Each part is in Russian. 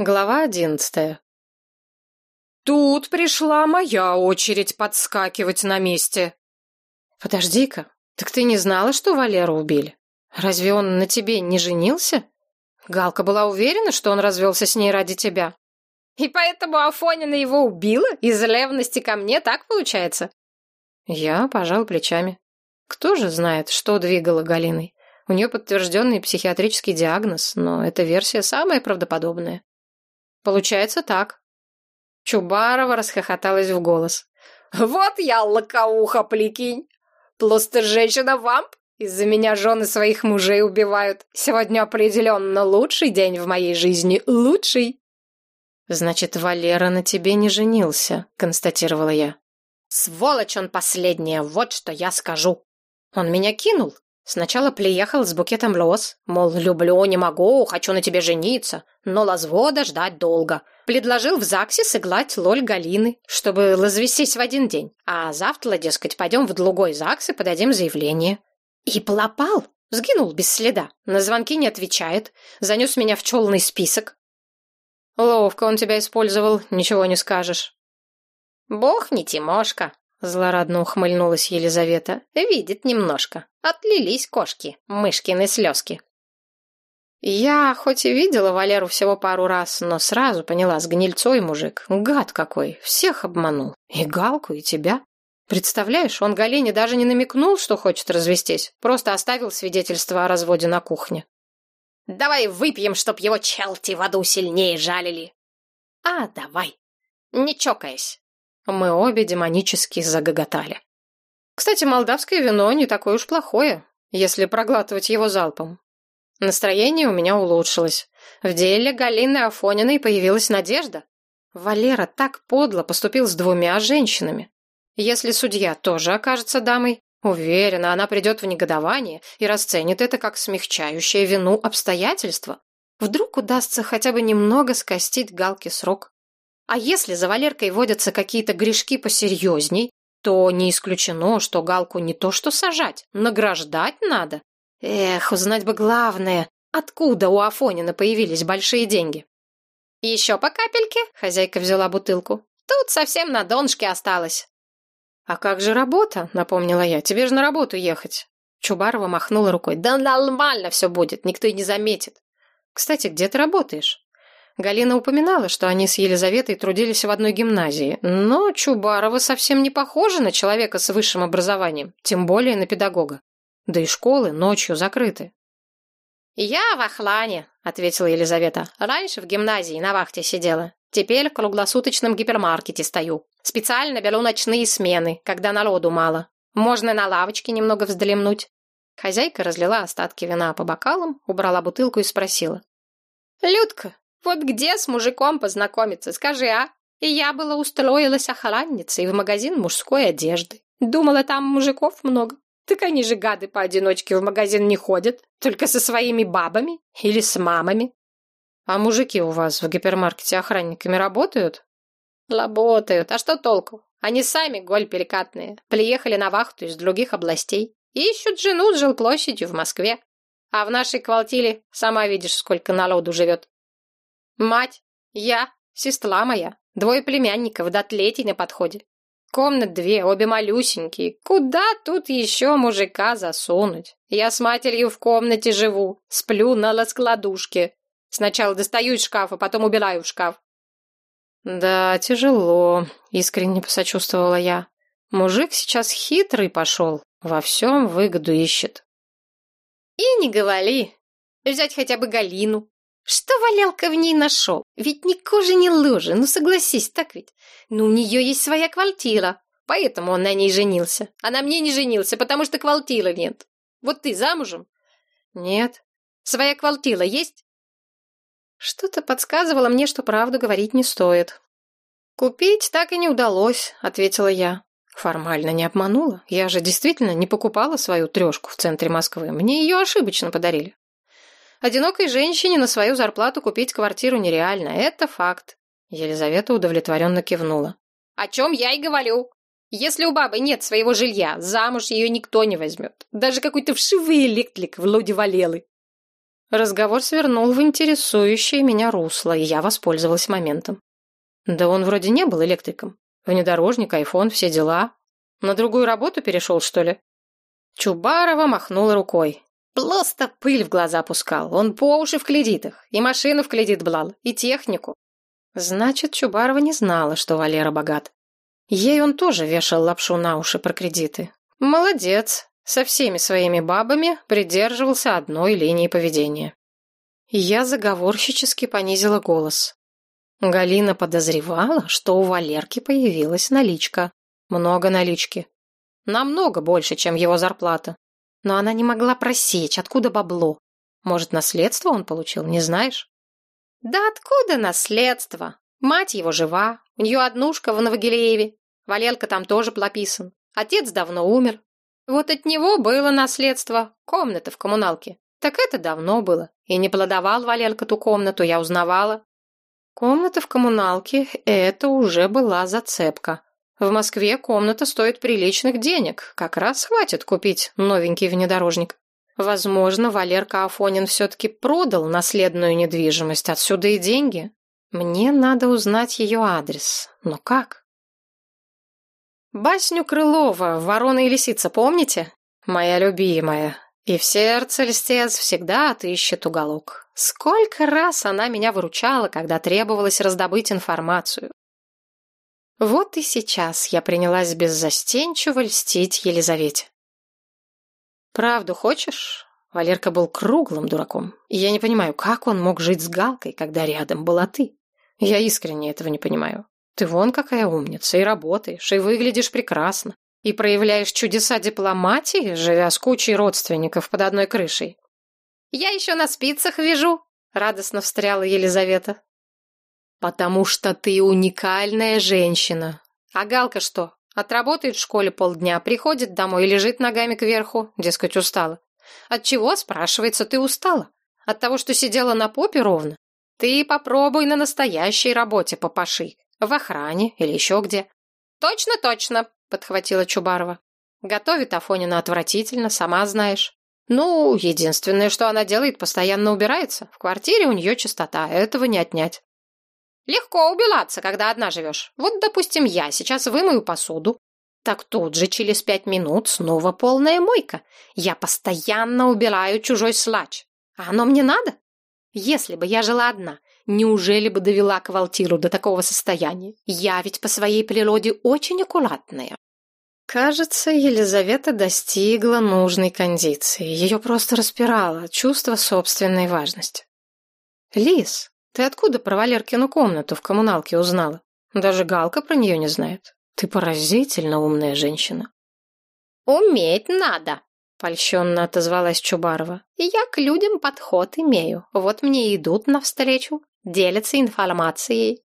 Глава одиннадцатая. Тут пришла моя очередь подскакивать на месте. Подожди-ка, так ты не знала, что Валеру убили? Разве он на тебе не женился? Галка была уверена, что он развелся с ней ради тебя. И поэтому Афонина его убила? Из ревности ко мне, так получается? Я пожал плечами. Кто же знает, что двигало Галиной? У нее подтвержденный психиатрический диагноз, но эта версия самая правдоподобная. Получается так. Чубарова расхохоталась в голос. Вот я лакауха, прикинь. Просто женщина-вамп. Из-за меня жены своих мужей убивают. Сегодня определенно лучший день в моей жизни. Лучший. Значит, Валера на тебе не женился, констатировала я. Сволочь он последняя, вот что я скажу. Он меня кинул, Сначала приехал с букетом роз, мол, люблю, не могу, хочу на тебе жениться, но лазвода ждать долго. Предложил в ЗАГСе сыграть лоль Галины, чтобы лазвестись в один день. А завтра, дескать, пойдем в другой ЗАГС и подадим заявление. И полопал, сгинул без следа, на звонки не отвечает, занес меня в челный список. Ловко он тебя использовал, ничего не скажешь. Бог не Тимошка, Злорадно ухмыльнулась Елизавета. Видит немножко. Отлились кошки, мышкины слезки. Я хоть и видела Валеру всего пару раз, но сразу поняла, с гнильцой мужик. Гад какой, всех обманул. И Галку, и тебя. Представляешь, он Галине даже не намекнул, что хочет развестись. Просто оставил свидетельство о разводе на кухне. «Давай выпьем, чтоб его челти в аду сильнее жалили». «А, давай, не чокаясь». Мы обе демонически загоготали. Кстати, молдавское вино не такое уж плохое, если проглатывать его залпом. Настроение у меня улучшилось. В деле Галины Афониной появилась надежда. Валера так подло поступил с двумя женщинами. Если судья тоже окажется дамой, уверена, она придет в негодование и расценит это как смягчающее вину обстоятельства. Вдруг удастся хотя бы немного скостить Галке срок. А если за Валеркой водятся какие-то грешки посерьезней, то не исключено, что Галку не то что сажать, награждать надо. Эх, узнать бы главное, откуда у Афонина появились большие деньги. «Еще по капельке?» — хозяйка взяла бутылку. «Тут совсем на донышке осталось». «А как же работа?» — напомнила я. «Тебе же на работу ехать». Чубарова махнула рукой. «Да нормально все будет, никто и не заметит». «Кстати, где ты работаешь?» Галина упоминала, что они с Елизаветой трудились в одной гимназии, но Чубарова совсем не похожа на человека с высшим образованием, тем более на педагога. Да и школы ночью закрыты. «Я в Ахлане», — ответила Елизавета. «Раньше в гимназии на вахте сидела. Теперь в круглосуточном гипермаркете стою. Специально беру ночные смены, когда народу мало. Можно на лавочке немного вздремнуть». Хозяйка разлила остатки вина по бокалам, убрала бутылку и спросила. «Людка, вот где с мужиком познакомиться, скажи, а? И я была устроилась охранницей в магазин мужской одежды. Думала, там мужиков много. Так они же гады поодиночке в магазин не ходят, только со своими бабами или с мамами. А мужики у вас в гипермаркете охранниками работают? Работают. А что толку? Они сами голь перекатные. Приехали на вахту из других областей. Ищут жену с жилплощадью в Москве. А в нашей квартире, сама видишь, сколько народу живет. Мать, я, сестра моя, двое племянников, до тлетий на подходе. Комнат две, обе малюсенькие. Куда тут еще мужика засунуть? Я с матерью в комнате живу, сплю на раскладушке. Сначала достаю из шкафа, потом убираю в шкаф. Да, тяжело, искренне посочувствовала я. Мужик сейчас хитрый пошел, во всем выгоду ищет. И не говори. Взять хотя бы Галину. Что Валялка в ней нашел? Ведь ни кожи, ни лужи, ну согласись, так ведь? Ну у нее есть своя квартира, поэтому он на ней женился. А на мне не женился, потому что квартиры нет. Вот ты замужем? Нет. Своя квартира есть? Что-то подсказывало мне, что правду говорить не стоит. Купить так и не удалось, ответила я. Формально не обманула. Я же действительно не покупала свою трешку в центре Москвы. Мне ее ошибочно подарили. Одинокой женщине на свою зарплату купить квартиру нереально, это факт. Елизавета удовлетворенно кивнула. О чем я и говорю. Если у бабы нет своего жилья, замуж ее никто не возьмет. Даже какой-то вшивый электрик вроде Валелы. Разговор свернул в интересующее меня русло, и я воспользовалась моментом. Да он вроде не был электриком. Внедорожник, айфон, все дела. На другую работу перешел, что ли? Чубарова махнула рукой. Просто пыль в глаза пускал. Он по уши в кредитах. И машину в кредит блал, и технику. Значит, Чубарова не знала, что Валера богат. Ей он тоже вешал лапшу на уши про кредиты. Молодец. Со всеми своими бабами придерживался одной линии поведения. Я заговорщически понизила голос. Галина подозревала, что у Валерки появилась наличка. Много налички. Намного больше, чем его зарплата. Но она не могла просечь, откуда бабло. Может, наследство он получил, не знаешь? Да откуда наследство? Мать его жива, у нее однушка в Новогелееве. Валерка там тоже прописан. Отец давно умер. Вот от него было наследство, комната в коммуналке. Так это давно было. И не плодовал Валерка ту комнату, я узнавала. Комната в коммуналке – это уже была зацепка. В Москве комната стоит приличных денег, как раз хватит купить новенький внедорожник. Возможно, Валерка Афонин все-таки продал наследную недвижимость, отсюда и деньги. Мне надо узнать ее адрес. Но как? Басню Крылова «Ворона и лисица» помните? Моя любимая. И в сердце льстец всегда отыщет уголок. Сколько раз она меня выручала, когда требовалось раздобыть информацию. Вот и сейчас я принялась беззастенчиво льстить Елизавете. «Правду хочешь?» Валерка был круглым дураком, и я не понимаю, как он мог жить с Галкой, когда рядом была ты. Я искренне этого не понимаю. Ты вон какая умница, и работаешь, и выглядишь прекрасно, и проявляешь чудеса дипломатии, живя с кучей родственников под одной крышей. «Я еще на спицах вяжу», — радостно встряла Елизавета. «Потому что ты уникальная женщина. А Галка что, отработает в школе полдня, приходит домой и лежит ногами кверху, дескать, устала. От чего, спрашивается, ты устала? От того, что сидела на попе ровно? Ты попробуй на настоящей работе попаши, в охране или еще где». «Точно, точно», — подхватила Чубарова. «Готовит Афонина отвратительно, сама знаешь. Ну, единственное, что она делает, постоянно убирается. В квартире у нее чистота, этого не отнять. Легко убираться, когда одна живешь. Вот, допустим, я сейчас вымою посуду. Так тут же через пять минут снова полная мойка. Я постоянно убираю чужой слач. А оно мне надо? Если бы я жила одна, неужели бы довела квартиру до такого состояния? Я ведь по своей природе очень аккуратная. Кажется, Елизавета достигла нужной кондиции. Ее просто распирало чувство собственной важности. «Лис, ты откуда про Валеркину комнату в коммуналке узнала? Даже Галка про нее не знает. Ты поразительно умная женщина». «Уметь надо», — польщенно отозвалась Чубарова. «Я к людям подход имею. Вот мне идут навстречу, делятся информацией.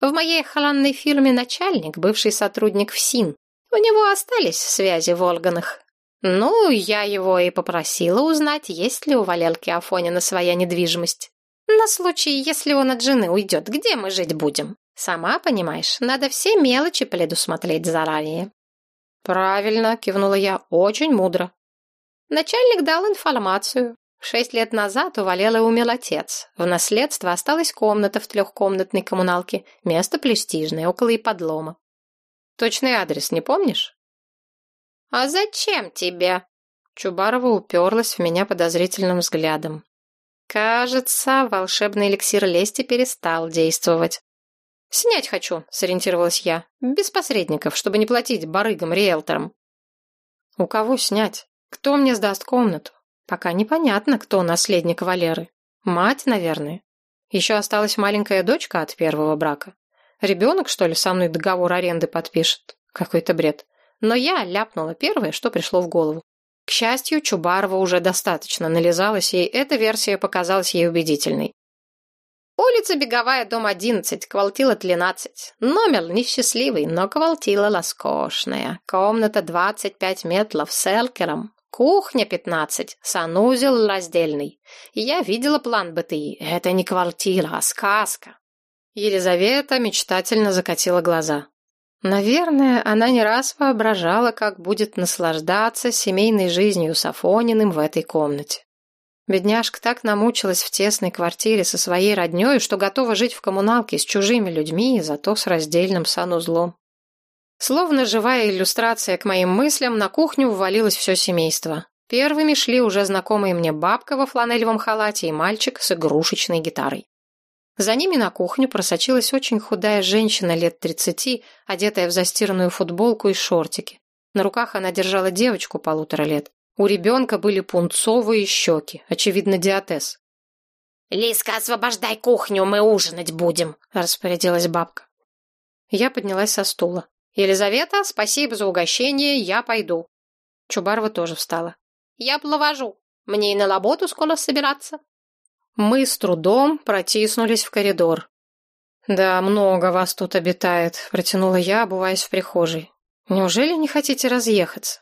В моей охранной фирме начальник, бывший сотрудник ФСИН, у него остались связи в органах. Ну, я его и попросила узнать, есть ли у Валерки Афонина своя недвижимость. На случай, если он от жены уйдет, где мы жить будем? Сама понимаешь, надо все мелочи предусмотреть заранее. Правильно, кивнула я, очень мудро. Начальник дал информацию. Шесть лет назад у Валелы умер отец. В наследство осталась комната в трехкомнатной коммуналке, место престижное, около ипподлома. Точный адрес не помнишь? А зачем тебе? Чубарова уперлась в меня подозрительным взглядом. Кажется, волшебный эликсир лести перестал действовать. «Снять хочу», — сориентировалась я. «Без посредников, чтобы не платить барыгам-риэлторам». «У кого снять? Кто мне сдаст комнату? Пока непонятно, кто наследник Валеры. Мать, наверное. Еще осталась маленькая дочка от первого брака. Ребенок, что ли, со мной договор аренды подпишет? Какой-то бред. Но я ляпнула первое, что пришло в голову. К счастью, Чубарова уже достаточно нализалась, и эта версия показалась ей убедительной. Улица Беговая, дом 11, квартира 13. Номер несчастливый, но квартира роскошная. Комната 25 метров с эркером. Кухня 15, санузел раздельный. Я видела план БТИ. Это не квартира, а сказка. Елизавета мечтательно закатила глаза. Наверное, она не раз воображала, как будет наслаждаться семейной жизнью с Афониным в этой комнате. Бедняжка так намучилась в тесной квартире со своей роднёй, что готова жить в коммуналке с чужими людьми, зато с раздельным санузлом. Словно живая иллюстрация к моим мыслям, на кухню ввалилось все семейство. Первыми шли уже знакомые мне бабка во фланелевом халате и мальчик с игрушечной гитарой. За ними на кухню просочилась очень худая женщина лет тридцати, одетая в застиранную футболку и шортики. На руках она держала девочку полутора лет. У ребенка были пунцовые щеки, очевидно, диатез. «Лиска, освобождай кухню, мы ужинать будем», — распорядилась бабка. Я поднялась со стула. «Елизавета, спасибо за угощение, я пойду». Чубарова тоже встала. «Я плаважу. Мне и на работу скоро собираться». Мы с трудом протиснулись в коридор. «Да, много вас тут обитает», — протянула я, обуваясь в прихожей. «Неужели не хотите разъехаться?»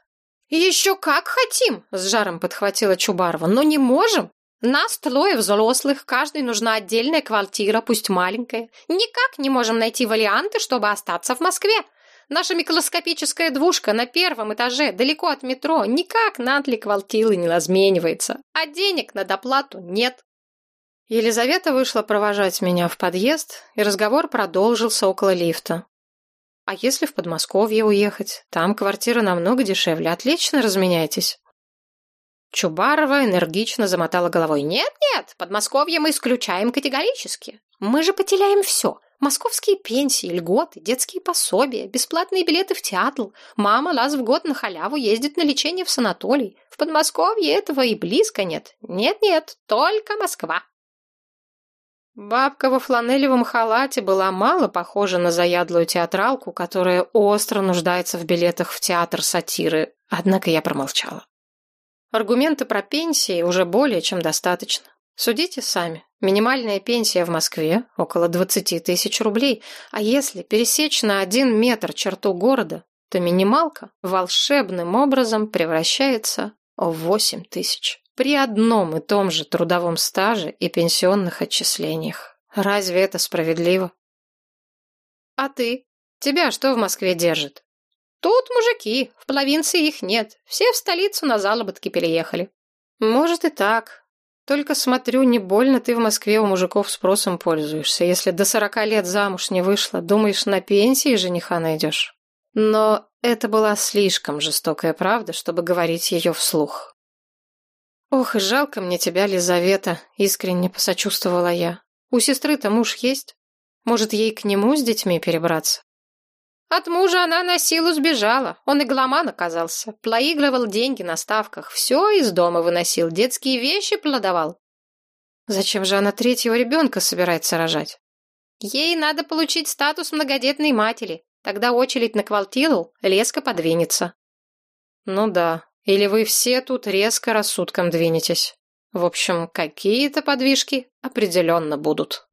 «Еще как хотим!» — с жаром подхватила Чубарова. «Но не можем. Нас трое взрослых, каждой нужна отдельная квартира, пусть маленькая. Никак не можем найти варианты, чтобы остаться в Москве. Наша микроскопическая двушка на первом этаже, далеко от метро, никак на тле квартиры не разменивается. А денег на доплату нет. Елизавета вышла провожать меня в подъезд, и разговор продолжился около лифта. А если в Подмосковье уехать? Там квартира намного дешевле. Отлично разменяйтесь. Чубарова энергично замотала головой. «Нет-нет, Подмосковье мы исключаем категорически. Мы же потеряем все. Московские пенсии, льготы, детские пособия, бесплатные билеты в театр. Мама раз в год на халяву ездит на лечение в санаторий. В Подмосковье этого и близко нет. Нет-нет, только Москва. Бабка во фланелевом халате была мало похожа на заядлую театралку, которая остро нуждается в билетах в театр сатиры, однако я промолчала. Аргументы про пенсии уже более чем достаточно. Судите сами. Минимальная пенсия в Москве около 20 тысяч рублей, а если пересечь на один метр черту города, то минималка волшебным образом превращается в 8 тысяч. При одном и том же трудовом стаже и пенсионных отчислениях. Разве это справедливо? А ты? Тебя что в Москве держит? Тут мужики, в провинции их нет. Все в столицу на заработки переехали. Может и так, только смотрю, не больно ты в Москве у мужиков спросом пользуешься. Если до сорока лет замуж не вышла, думаешь, на пенсии жениха найдешь? Но это была слишком жестокая правда, чтобы говорить ее вслух. «Ох, и жалко мне тебя, Лизавета», — искренне посочувствовала я. «У сестры-то муж есть. Может, ей к нему с детьми перебраться?» От мужа она на силу сбежала. Он игломан оказался. Проигрывал деньги на ставках. Все из дома выносил. Детские вещи продавал. Зачем же она третьего ребенка собирается рожать? Ей надо получить статус многодетной матери. Тогда очередь на квартиру резко подвинется. Ну да. Или вы все тут резко рассудком двинетесь. В общем, какие-то подвижки определенно будут.